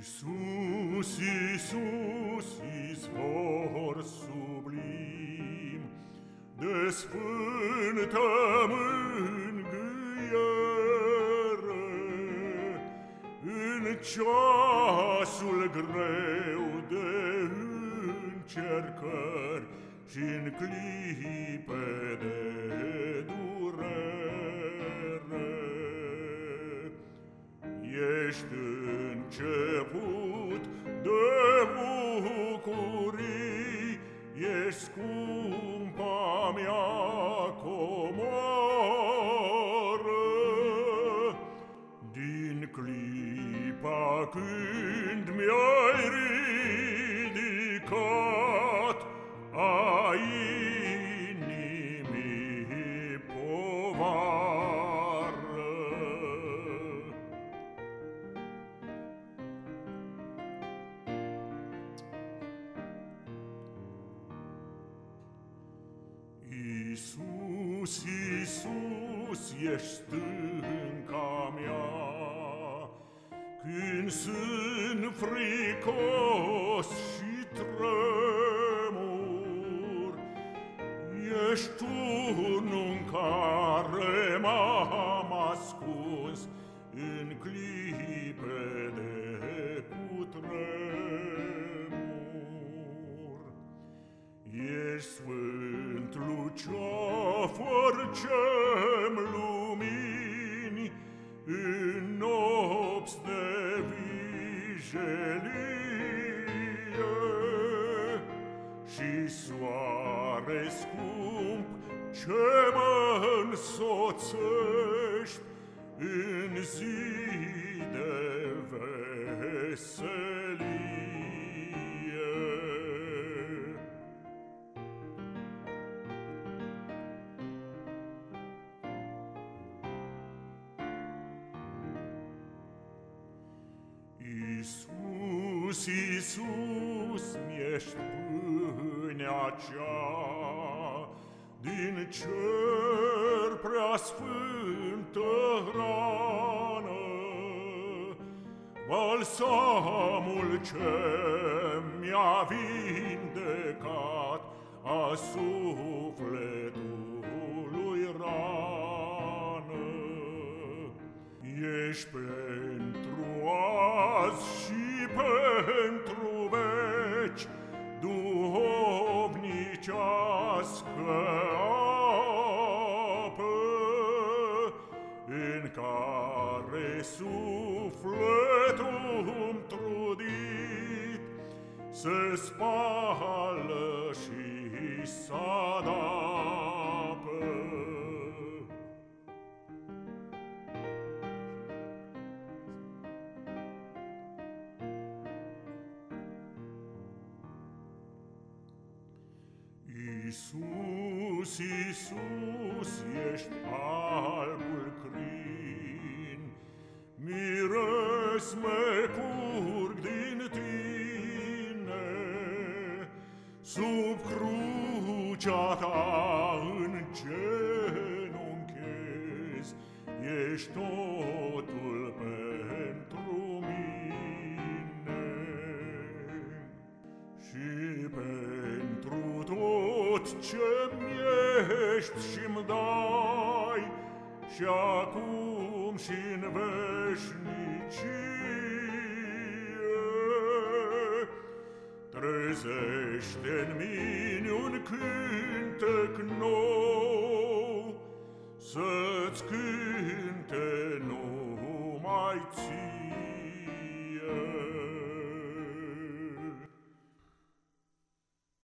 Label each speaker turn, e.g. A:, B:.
A: Iisus, Iisus, izvor sublim De sfântă mângâiere În ceasul greu de încercări și în clipe de durere Ești început de bucurii, e scumpa mea comoră. Din clipa când mi-ai ridicat, ai inimii povară. Iisus, Iisus, ești stânca mea, Când sunt fricos și tremur, Ești tu în care m-am ascuns în clip. lucia forcem lumini in nobs de vigelie și soare scump ce mă însoțești în zi de vesel. Iisus, Iisus, mi-ești pâinea cea din cer prea sfântă hrană, balsamul ce mi-a vindecat a sufletului rană. Ești pentru azi și pentru veci, duhovnicească apă, în care sufletul trudit se spală și s-adaptă. Iisus, Iisus, ești albul crin, Miresme curg din tine, Sub crucea ta îngenunchez, Ești totul pentru tot ce-mi ești și-mi dai, Și acum și-n veșnicie, Trezește-n mine un cântec nou, Să-ți cânt